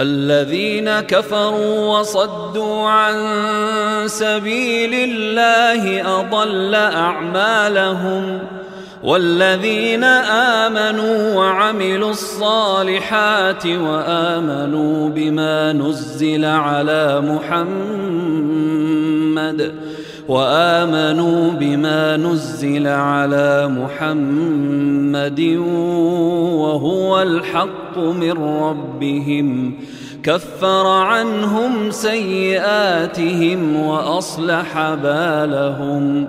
الذين كفروا وصدوا عن سبيل الله أضل أعمالهم والذين آمنوا وعملوا الصالحات وآمنوا بما نزل على محمد وآمنوا بما نزل على محمد وهو الحق من ربهم كفر عنهم سيئاتهم وأصلح بالهم.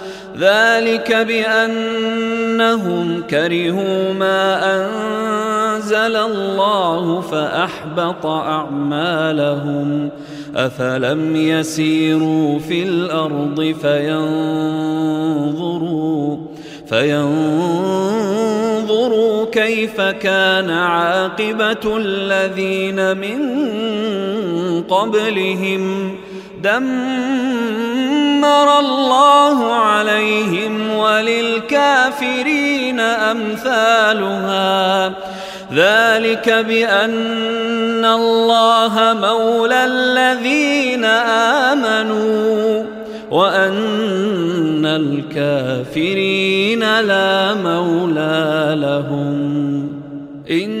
ذلك بأنهم كرهوا ما أنزل الله فأحبط أعمالهم. أفلم يسيروا في الأرض فينظروا فينظروا كيف كان عاقبة الذين من قبلهم. دمر الله عليهم وللكافرين أمثالها. ذلك بأن الله مولى الذين آمنوا وأن الكافرين لا مولى لهم. إن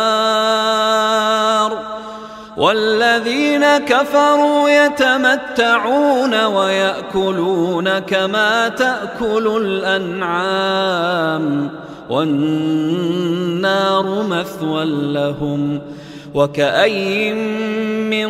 والذين كفروا يتمتعون ويأكلون كما تأكل الأنعام والنار مثوى لهم وكأي من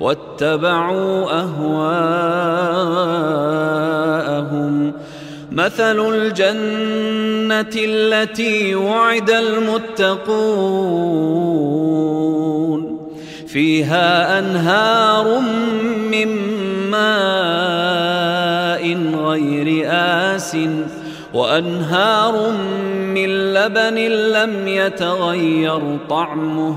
واتبعوا أهواءهم. مثل الجنة التي وعد المتقون. فيها أنهار من ماء غير آس وأنهار من لبن لم يتغير طعمه.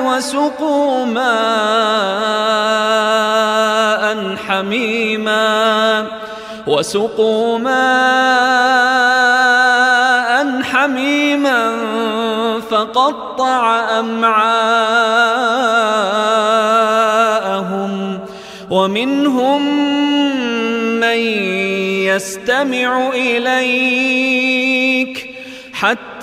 وسقوا ماء حميما. وسقوا ماء حميما فقطع أمعاءهم. ومنهم من يستمع إليك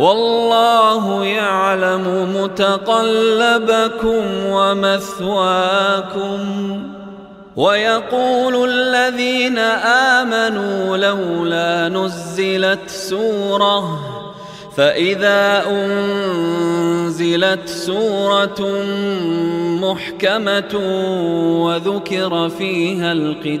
والله يعلم متقلبكم ومثواكم ويقول الذين آمنوا لولا نزلت سورة فإذا أنزلت سورة محكمة وذكر فيها القتال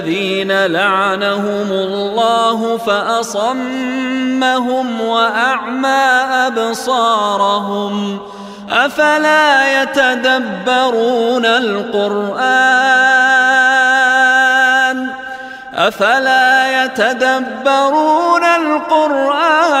الذين لعنهم الله فأصمهم وأعمى أبصارهم أفلا يتدبرون القرآن أفلا يتدبرون القرآن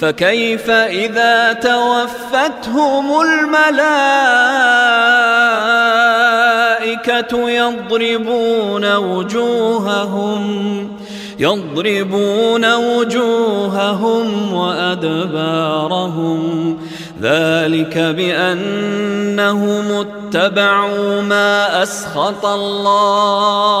فكيف إذا توفتهم الملائكة يضربون وجوههم يضربون وجوههم وأدبارهم؟ ذلك بأنهم اتبعوا ما أسخط الله.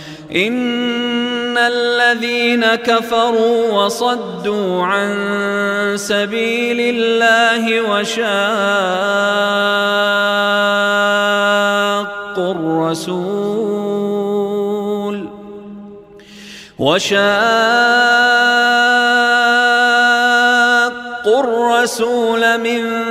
إن الذين كفروا وصدوا عن سبيل الله وشاقوا الرسول وشاقوا الرسول من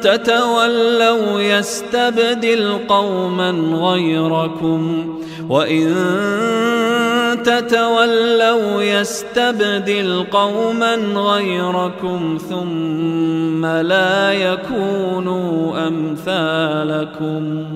تتولوا يستبدل قوما غيركم. وإن تتولوا يستبدل قوما غيركم ثم لا يكونوا أمثالكم.